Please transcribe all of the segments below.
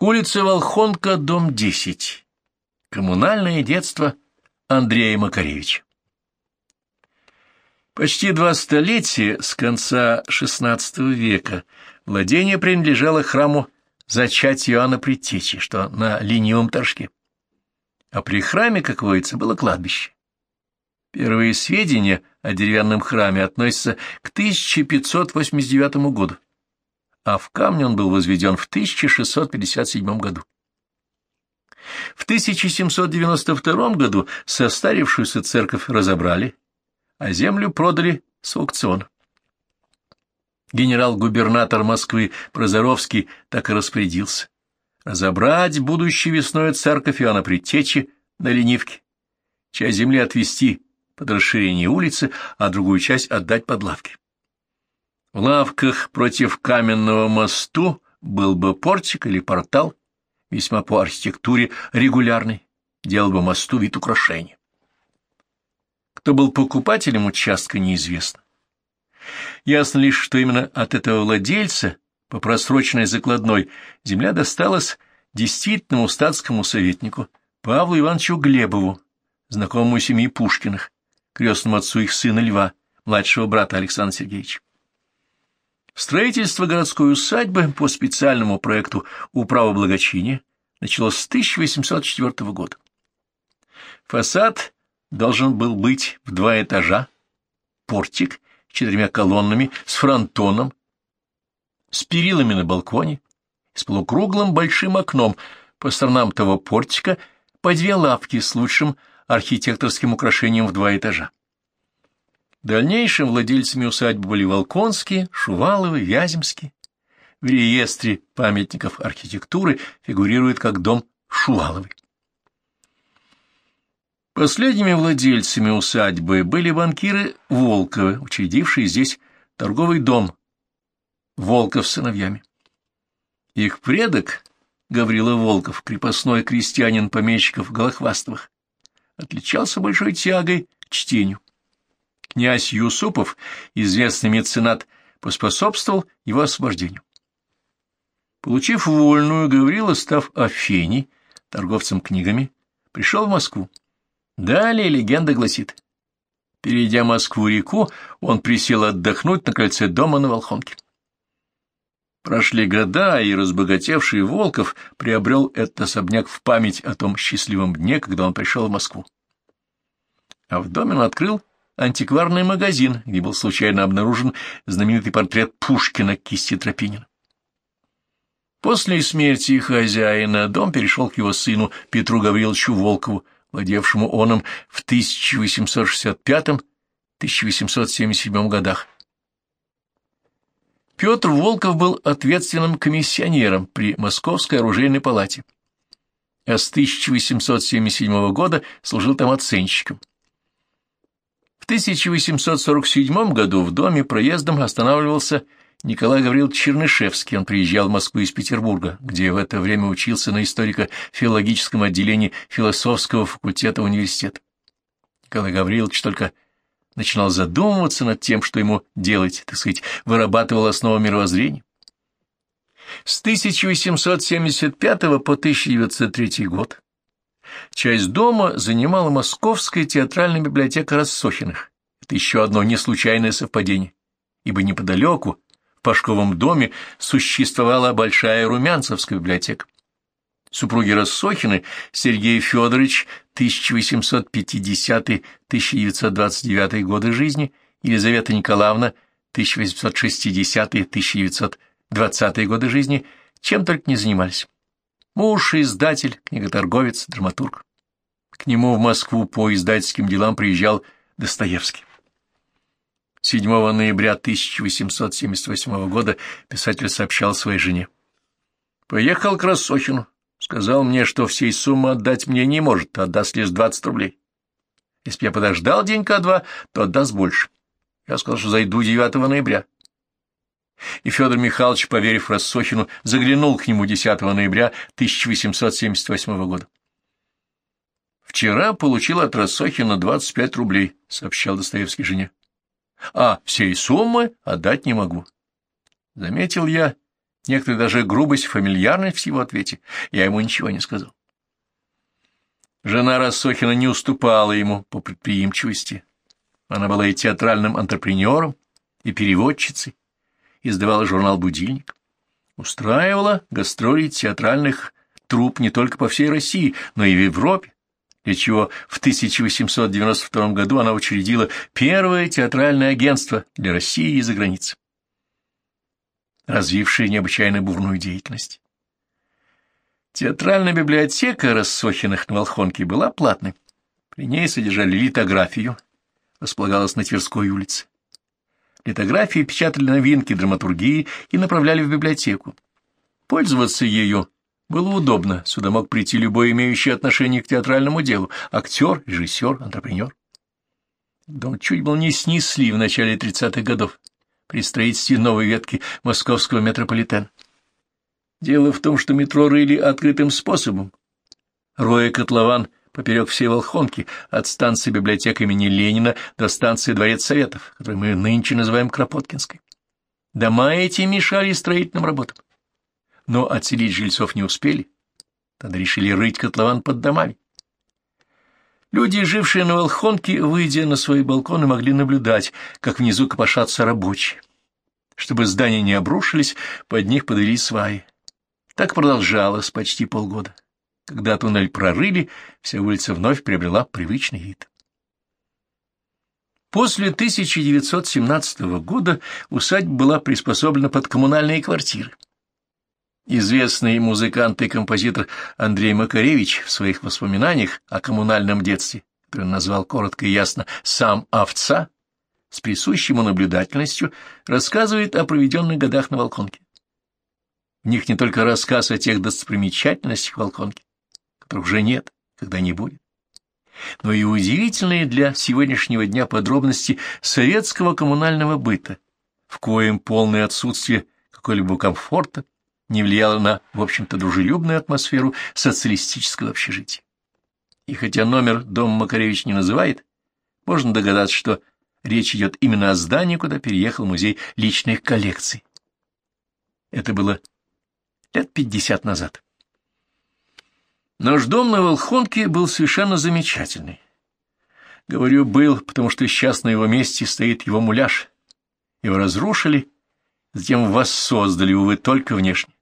Улица Волхонка, дом 10. Коммунальное детство Андрея Макаревича. Почти два столетия с конца XVI века владение принадлежало храму зачатия Иоанна Предтечи, что на ленивом торжке. А при храме, как водится, было кладбище. Первые сведения о деревянном храме относятся к 1589 году а в камне он был возведен в 1657 году. В 1792 году состарившуюся церковь разобрали, а землю продали с аукциона. Генерал-губернатор Москвы Прозоровский так и распорядился. Разобрать будущей весной церковь Иоанна Предтечи на Ленивке, часть земли отвести под расширение улицы, а другую часть отдать под лавки. В лавках против каменного мосту был бы портик или портал, весьма по архитектуре регулярный, делал бы мосту вид украшения. Кто был покупателем участка, неизвестно. Ясно лишь, что именно от этого владельца по просроченной закладной земля досталась действительному статскому советнику Павлу Ивановичу Глебову, знакомому семьи Пушкиных, крестному отцу их сына Льва, младшего брата Александра Сергеевича. Строительство городской усадьбы по специальному проекту Управы благочиния началось с 1804 года. Фасад должен был быть в два этажа, портик четырьмя колоннами, с фронтоном, с перилами на балконе, с полукруглым большим окном по сторонам того портика по две лавки с лучшим архитекторским украшением в два этажа. Дальнейшим владельцами усадьбы были Волконские, Шуваловы, Вяземские. В реестре памятников архитектуры фигурирует как дом Шуваловый. Последними владельцами усадьбы были банкиры Волковы, учредившие здесь торговый дом Волков с сыновьями. Их предок, Гаврила Волков, крепостной крестьянин помещиков Голохвастовых, отличался большой тягой к чтению. Князь Юсупов, известный меценат, поспособствовал его освобождению. Получив вольную, Гаврила, став Афеней, торговцем книгами, пришел в Москву. Далее легенда гласит. Перейдя Москву-реку, он присел отдохнуть на кольце дома на Волхонке. Прошли года, и разбогатевший Волков приобрел этот особняк в память о том счастливом дне, когда он пришел в Москву. А в доме он открыл антикварный магазин, где был случайно обнаружен знаменитый портрет Пушкина кисти Тропинина. После смерти хозяина дом перешел к его сыну Петру Гавриловичу Волкову, владевшему оном в 1865-1877 годах. Петр Волков был ответственным комиссионером при Московской оружейной палате, а с 1877 года служил там оценщиком. 1847 году в доме проездом останавливался Николай Гаврилович Чернышевский. Он приезжал в Москву из Петербурга, где в это время учился на историко-филологическом отделении философского факультета университета. Николай Гаврилович только начинал задумываться над тем, что ему делать, так сказать, вырабатывал основу мировоззрения. С 1875 по 1903 год Часть дома занимала Московская театральная библиотека Рассохиных. Это еще одно неслучайное совпадение, ибо неподалеку, в Пашковом доме, существовала большая Румянцевская библиотека. Супруги Рассохины Сергей Федорович 1850-1929 годы жизни, Елизавета Николаевна 1860-1920 годы жизни, чем только не занимались. Муж, издатель, книготорговец, драматург. К нему в Москву по издательским делам приезжал Достоевский. 7 ноября 1878 года писатель сообщал своей жене. «Поехал к Рассохину. Сказал мне, что всей суммы отдать мне не может, а отдаст лишь 20 рублей. Если я подождал денька-два, то отдаст больше. Я сказал, что зайду 9 ноября и Федор Михайлович, поверив Рассохину, заглянул к нему 10 ноября 1878 года. «Вчера получил от Рассохина 25 рублей», — сообщал Достоевский жене. «А всей суммы отдать не могу». Заметил я, некоторые даже грубость, фамильярность в его ответе. Я ему ничего не сказал. Жена Рассохина не уступала ему по предприимчивости. Она была и театральным антрепренером, и переводчицей, издавала журнал «Будильник». Устраивала гастроли театральных труп не только по всей России, но и в Европе, для чего в 1892 году она учредила первое театральное агентство для России и за границей, развившее необычайно бурную деятельность. Театральная библиотека Рассохиных на Волхонке была платной. При ней содержали литографию, располагалась на Тверской улице. Литографии печатали новинки драматургии и направляли в библиотеку. Пользоваться ею было удобно, сюда мог прийти любой имеющий отношение к театральному делу – актер, режиссер, антрепренер. Дом чуть было не снесли в начале 30-х годов при строительстве новой ветки московского метрополитена. Дело в том, что метро рыли открытым способом. Роя котлован поперек всей Волхонки, от станции библиотека имени Ленина до станции Дворец Советов, которую мы нынче называем Кропоткинской. Дома эти мешали строительным работам но отселить жильцов не успели. Тогда решили рыть котлован под домами. Люди, жившие на Волхонке, выйдя на свои балконы, могли наблюдать, как внизу копошатся рабочие. Чтобы здания не обрушились, под них подвели сваи. Так продолжалось почти полгода. Когда туннель прорыли, вся улица вновь приобрела привычный вид. После 1917 года усадьба была приспособлена под коммунальные квартиры. Известный музыкант и композитор Андрей Макаревич в своих воспоминаниях о коммунальном детстве, который назвал коротко и ясно «сам овца», с присущей ему наблюдательностью рассказывает о проведенных годах на Волконке. В них не только рассказ о тех достопримечательностях Волконки, которых уже нет, когда не будет, но и удивительные для сегодняшнего дня подробности советского коммунального быта, в коем полное отсутствие какого-либо комфорта, не влияло на, в общем-то, дружелюбную атмосферу социалистического общежития. И хотя номер дом Макаревич не называет, можно догадаться, что речь идет именно о здании, куда переехал музей личных коллекций. Это было лет пятьдесят назад. Наш дом на Волхонке был совершенно замечательный. Говорю «был», потому что сейчас на его месте стоит его муляж. Его разрушили, затем воссоздали, увы, только внешне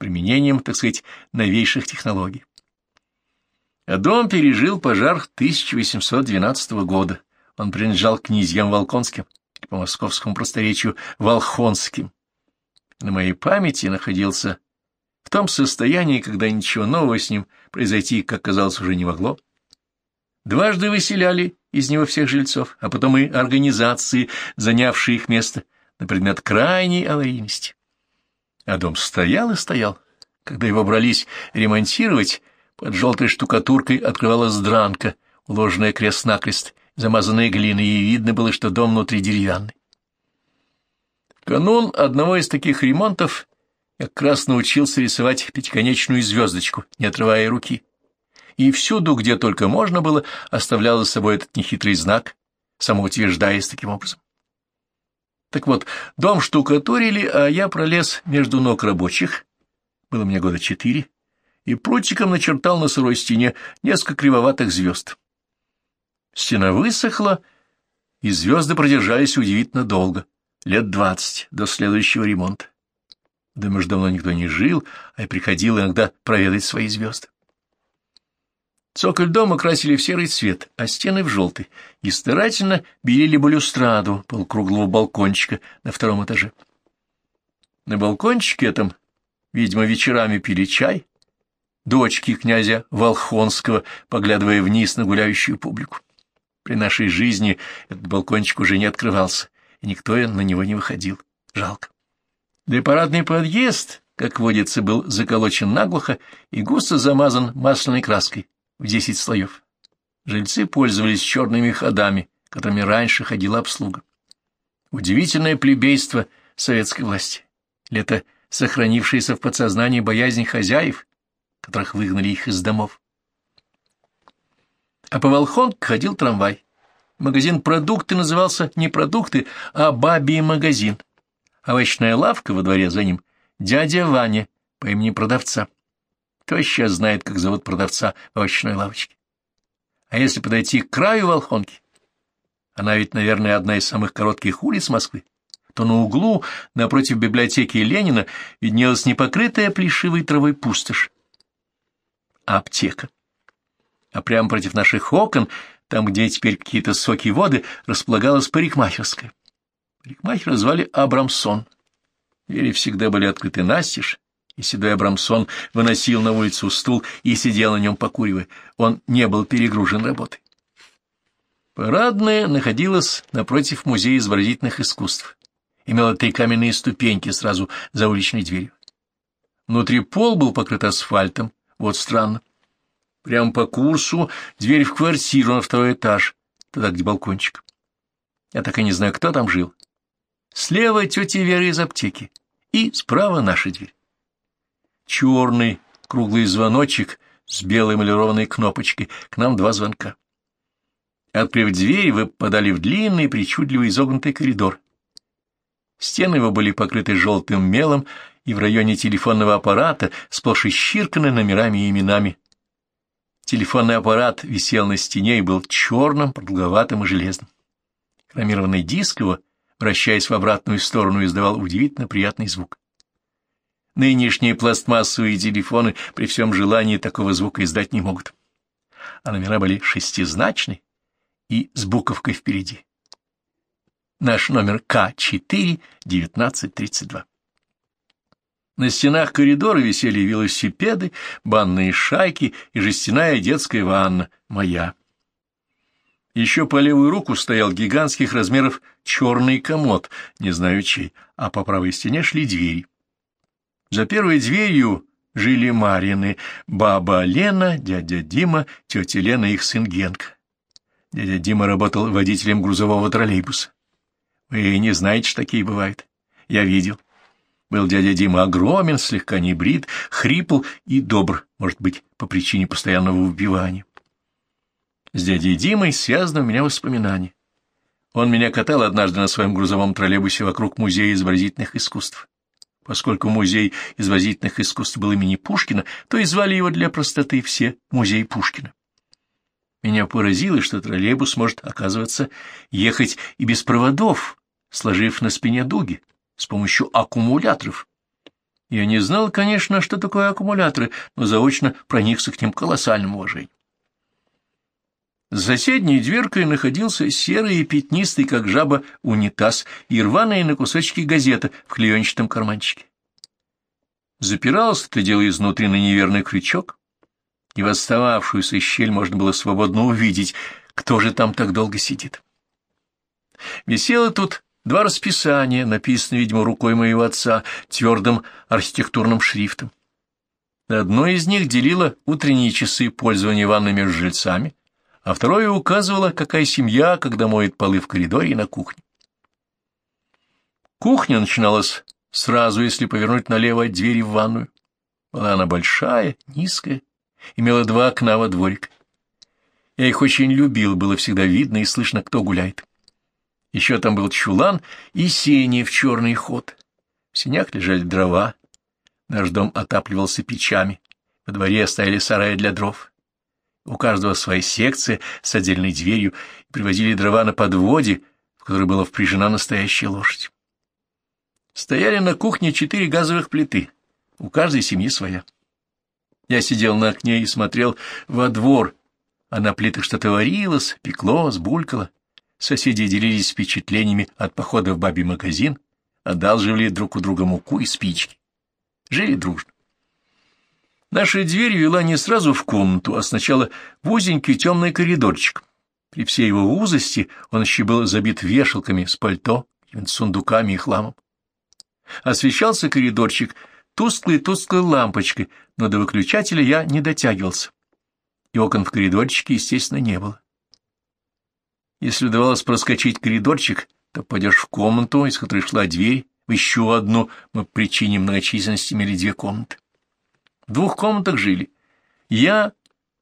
применением, так сказать, новейших технологий. А дом пережил пожар 1812 года. Он принадлежал князьям Волконским, по московскому просторечию Волхонским. На моей памяти находился в том состоянии, когда ничего нового с ним произойти, как казалось, уже не могло. Дважды выселяли из него всех жильцов, а потом и организации, занявшие их место, на предмет крайней аварийности. А дом стоял и стоял. Когда его брались ремонтировать, под желтой штукатуркой открывалась дранка, уложенная крест-накрест, замазанная глиной, и видно было, что дом внутри деревянный. В канун одного из таких ремонтов я как раз научился рисовать пятиконечную звездочку, не отрывая руки. И всюду, где только можно было, оставлял за собой этот нехитрый знак, самоутверждаясь таким образом. Так вот, дом штукатурили, а я пролез между ног рабочих, было мне года четыре, и прутиком начертал на сырой стене несколько кривоватых звезд. Стена высохла, и звезды продержались удивительно долго, лет двадцать, до следующего ремонта. Доме же давно никто не жил, а я приходил иногда проведать свои звезды. Цоколь дома красили в серый цвет, а стены в желтый, и старательно белили балюстраду полукруглого балкончика на втором этаже. На балкончике этом, видимо, вечерами пили чай, дочки князя Волхонского, поглядывая вниз на гуляющую публику. При нашей жизни этот балкончик уже не открывался, и никто на него не выходил. Жалко. Да и парадный подъезд, как водится, был заколочен наглухо и густо замазан масляной краской в десять слоев. Жильцы пользовались черными ходами, которыми раньше ходила обслуга. Удивительное плебейство советской власти. Лето сохранившаяся в подсознании боязнь хозяев, которых выгнали их из домов. А по Волхонг ходил трамвай. Магазин «Продукты» назывался не «Продукты», а «Бабий магазин». Овощная лавка во дворе за ним дядя Ваня по имени продавца. Кто сейчас знает, как зовут продавца в овощной лавочке? А если подойти к краю Волхонки, она ведь, наверное, одна из самых коротких улиц Москвы, то на углу, напротив библиотеки Ленина, виднелась непокрытая плешивой травой пустошь. Аптека. А прямо против наших окон, там, где теперь какие-то соки воды, располагалась парикмахерская. Парикмахера звали Абрамсон. Двери всегда были открыты настежь, и седой Абрамсон выносил на улицу стул и сидел на нем покуривая. Он не был перегружен работой. Парадная находилась напротив Музея изобразительных искусств. Имела три каменные ступеньки сразу за уличной дверью. Внутри пол был покрыт асфальтом, вот странно. Прямо по курсу дверь в квартиру на второй этаж, туда, где балкончик. Я так и не знаю, кто там жил. Слева тетя Вера из аптеки, и справа наша дверь. Черный круглый звоночек с белой эмалированной кнопочкой, к нам два звонка. Открыв дверь, вы попадали в длинный, причудливо изогнутый коридор. Стены его были покрыты желтым мелом, и в районе телефонного аппарата сплошь исчирканы номерами и именами. Телефонный аппарат висел на стене и был черным, продолговатым и железным. Хромированный диск его, вращаясь в обратную сторону, издавал удивительно приятный звук. Нынешние пластмассовые телефоны при всем желании такого звука издать не могут. А номера были шестизначны и с буковкой впереди. Наш номер К4-1932. На стенах коридора висели велосипеды, банные шайки и жестяная детская ванна, моя. Еще по левую руку стоял гигантских размеров черный комод, не знаю чей, а по правой стене шли двери. За первой дверью жили Марины, баба Лена, дядя Дима, тетя Лена и их сын Генка. Дядя Дима работал водителем грузового троллейбуса. Вы не знаете, что такие бывают. Я видел. Был дядя Дима огромен, слегка небрит, хрипл и добр, может быть, по причине постоянного убивания. С дядей Димой связано у меня воспоминание. Он меня катал однажды на своем грузовом троллейбусе вокруг музея изобразительных искусств. Поскольку музей изобразительных искусств был имени Пушкина, то и звали его для простоты все «Музей Пушкина». Меня поразило, что троллейбус может, оказывается, ехать и без проводов, сложив на спине дуги с помощью аккумуляторов. Я не знал, конечно, что такое аккумуляторы, но заочно проникся к ним колоссальным уважением. За соседней дверкой находился серый и пятнистый, как жаба, унитаз и рваная на кусочки газета в клеенчатом карманчике. Запиралось это дело изнутри на неверный крючок, и в остававшуюся щель можно было свободно увидеть, кто же там так долго сидит. Висело тут Два расписания, написанные, видимо, рукой моего отца, твердым архитектурным шрифтом. Одно из них делило утренние часы пользования ванной между жильцами, а второе указывало, какая семья, когда моет полы в коридоре и на кухне. Кухня начиналась сразу, если повернуть налево от двери в ванную. Была она большая, низкая, имела два окна во дворик. Я их очень любил, было всегда видно и слышно, кто гуляет. Еще там был чулан и сени в черный ход. В сенях лежали дрова. Наш дом отапливался печами. Во дворе стояли сараи для дров. У каждого своя секция с отдельной дверью, и привозили дрова на подводе, в которой была впряжена настоящая лошадь. Стояли на кухне четыре газовых плиты, у каждой семьи своя. Я сидел на окне и смотрел во двор, а на плитах что-то варилось, пекло, сбулькало. Соседи делились впечатлениями от похода в бабий магазин, одалживали друг у друга муку и спички. Жили дружно. Наша дверь вела не сразу в комнату, а сначала в узенький темный коридорчик. При всей его узости он еще был забит вешалками с пальто, сундуками и хламом. Освещался коридорчик тусклой-тусклой лампочкой, но до выключателя я не дотягивался. И окон в коридорчике, естественно, не было. Если удавалось проскочить коридорчик, то пойдешь в комнату, из которой шла дверь, в еще одну, мы по причине многочисленности имели две комнаты. В двух комнатах жили. Я,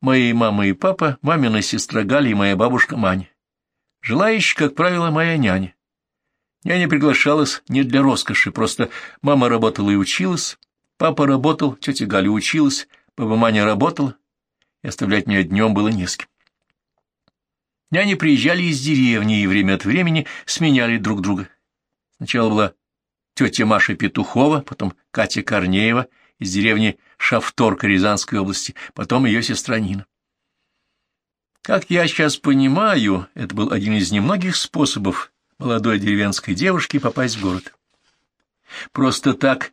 мои мама и папа, мамина сестра Галя и моя бабушка Маня. Жила еще, как правило, моя няня. Я не приглашалась не для роскоши, просто мама работала и училась, папа работал, тетя Галя училась, баба Маня работала, и оставлять меня днем было не с кем. Няни приезжали из деревни и время от времени сменяли друг друга. Сначала была тетя Маша Петухова, потом Катя Корнеева из деревни Шавторка Рязанской области, потом ее сестра Нина. Как я сейчас понимаю, это был один из немногих способов молодой деревенской девушки попасть в город. Просто так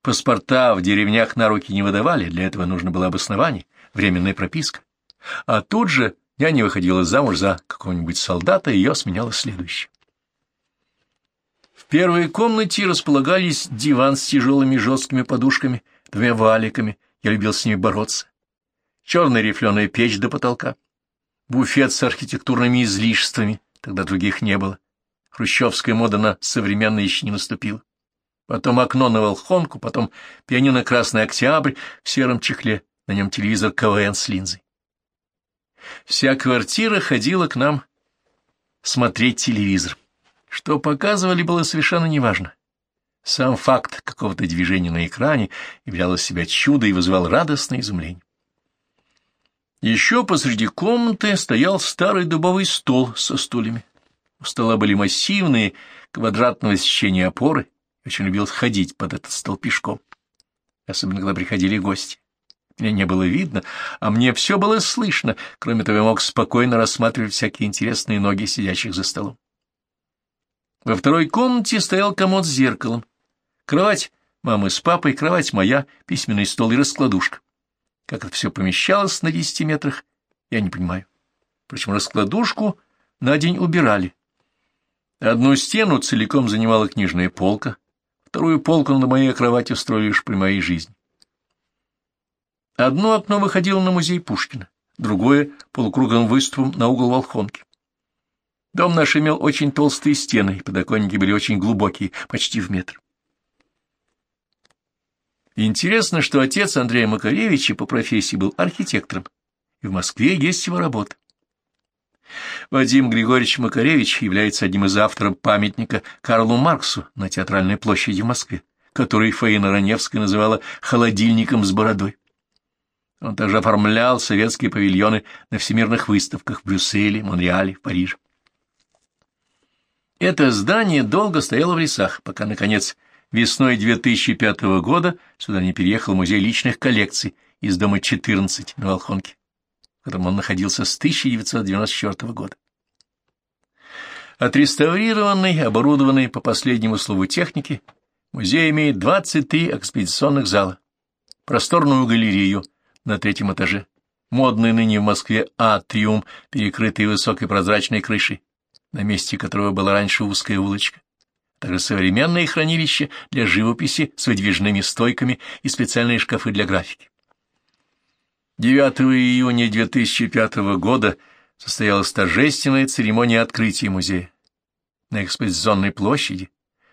паспорта в деревнях на руки не выдавали, для этого нужно было обоснование, временная прописка. А тут же я не выходила замуж за какого-нибудь солдата, и ее сменяла следующая. Первой комнате располагались диван с тяжелыми жесткими подушками, двумя валиками, я любил с ними бороться, черная рифленая печь до потолка, буфет с архитектурными излишествами, тогда других не было. Хрущевская мода на современное еще не наступила. Потом окно на Волхонку, потом пианино «Красный Октябрь» в сером чехле, на нем телевизор КВН с линзой. Вся квартира ходила к нам смотреть телевизор. Что показывали, было совершенно неважно. Сам факт какого-то движения на экране являл из себя чудо и вызывал радостное изумление. Еще посреди комнаты стоял старый дубовый стол со стульями. У стола были массивные, квадратного сечения опоры. Очень любил ходить под этот стол пешком, особенно когда приходили гости. Меня не было видно, а мне все было слышно. Кроме того, я мог спокойно рассматривать всякие интересные ноги сидящих за столом. Во второй комнате стоял комод с зеркалом. Кровать мамы с папой, кровать моя, письменный стол и раскладушка. Как это все помещалось на десяти метрах, я не понимаю. Впрочем, раскладушку на день убирали. Одну стену целиком занимала книжная полка, вторую полку на моей кровати устроили лишь при моей жизни. Одно окно выходило на музей Пушкина, другое — полукруглым выступом на угол Волхонки. Дом наш имел очень толстые стены, и подоконники были очень глубокие, почти в метр. Интересно, что отец Андрея Макаревича по профессии был архитектором, и в Москве есть его работа. Вадим Григорьевич Макаревич является одним из авторов памятника Карлу Марксу на Театральной площади в Москве, который Фаина Раневская называла «холодильником с бородой». Он также оформлял советские павильоны на всемирных выставках в Брюсселе, Монреале, в Париже. Это здание долго стояло в лесах, пока, наконец, Весной 2005 года сюда не переехал музей личных коллекций из дома 14 на Волхонке, в котором он находился с 1994 года. Отреставрированный, оборудованный по последнему слову техники, музей имеет 23 экспедиционных зала, просторную галерею на третьем этаже, модный ныне в Москве атриум, перекрытый высокой прозрачной крышей, на месте которого была раньше узкая улочка, также современные хранилища для живописи с выдвижными стойками и специальные шкафы для графики. 9 июня 2005 года состоялась торжественная церемония открытия музея. На экспозиционной площади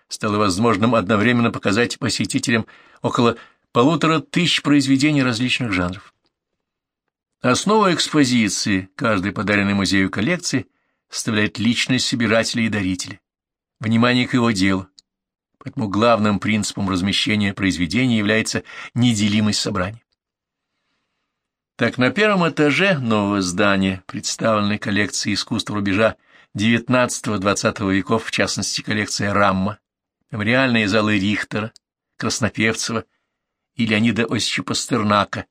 стало возможным одновременно показать посетителям около полутора тысяч произведений различных жанров. Основу экспозиции каждой подаренной музею коллекции составляет личность собирателя и дарителя внимание к его делу. Поэтому главным принципом размещения произведений является неделимость собрания. Так, на первом этаже нового здания представлены коллекции искусств рубежа XIX-XX веков, в частности, коллекция Рамма, мемориальные залы Рихтера, Краснопевцева и Леонида Осича Пастернака.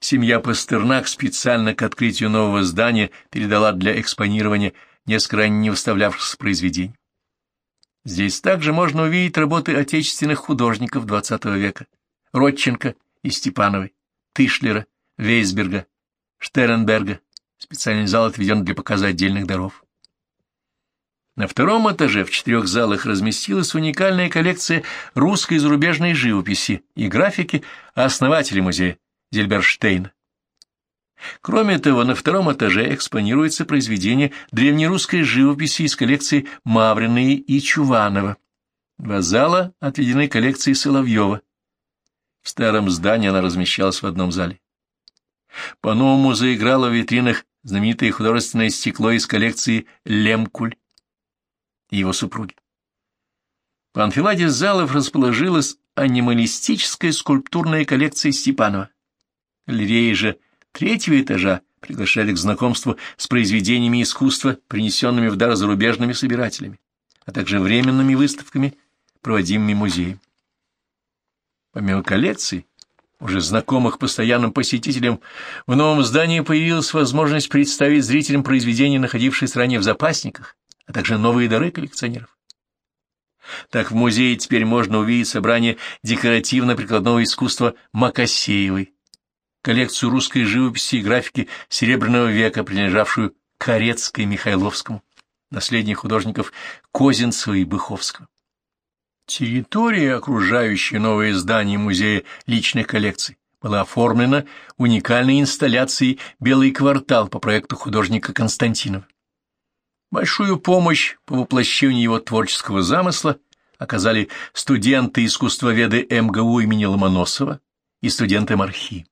Семья Пастернак специально к открытию нового здания передала для экспонирования несколько ранее не выставлявшихся произведений. Здесь также можно увидеть работы отечественных художников XX века – Родченко и Степановой, Тышлера, Вейсберга, Штернберга. Специальный зал отведен для показа отдельных даров. На втором этаже в четырех залах разместилась уникальная коллекция русской и зарубежной живописи и графики основателя музея Зельберштейна. Кроме того, на втором этаже экспонируется произведение древнерусской живописи из коллекции Маврины и Чуванова. Два зала отведены коллекции Соловьева. В старом здании она размещалась в одном зале. По-новому заиграло в витринах знаменитое художественное стекло из коллекции Лемкуль. и его супруги. В анфиладе залов расположилась анималистическая скульптурная коллекция Степанова. Галереи же третьего этажа приглашали к знакомству с произведениями искусства, принесенными в дар зарубежными собирателями, а также временными выставками, проводимыми музеем. Помимо коллекций, уже знакомых постоянным посетителям, в новом здании появилась возможность представить зрителям произведения, находившиеся ранее в запасниках, а также новые дары коллекционеров. Так в музее теперь можно увидеть собрание декоративно-прикладного искусства Макасеевой, коллекцию русской живописи и графики Серебряного века, принадлежавшую Корецкой Михайловскому, наследие художников Козинцева и Быховского. Территория, окружающая новое здание музея личных коллекций, была оформлена уникальной инсталляцией «Белый квартал» по проекту художника Константинова. Большую помощь по воплощению его творческого замысла оказали студенты искусствоведы МГУ имени Ломоносова и студенты Мархи.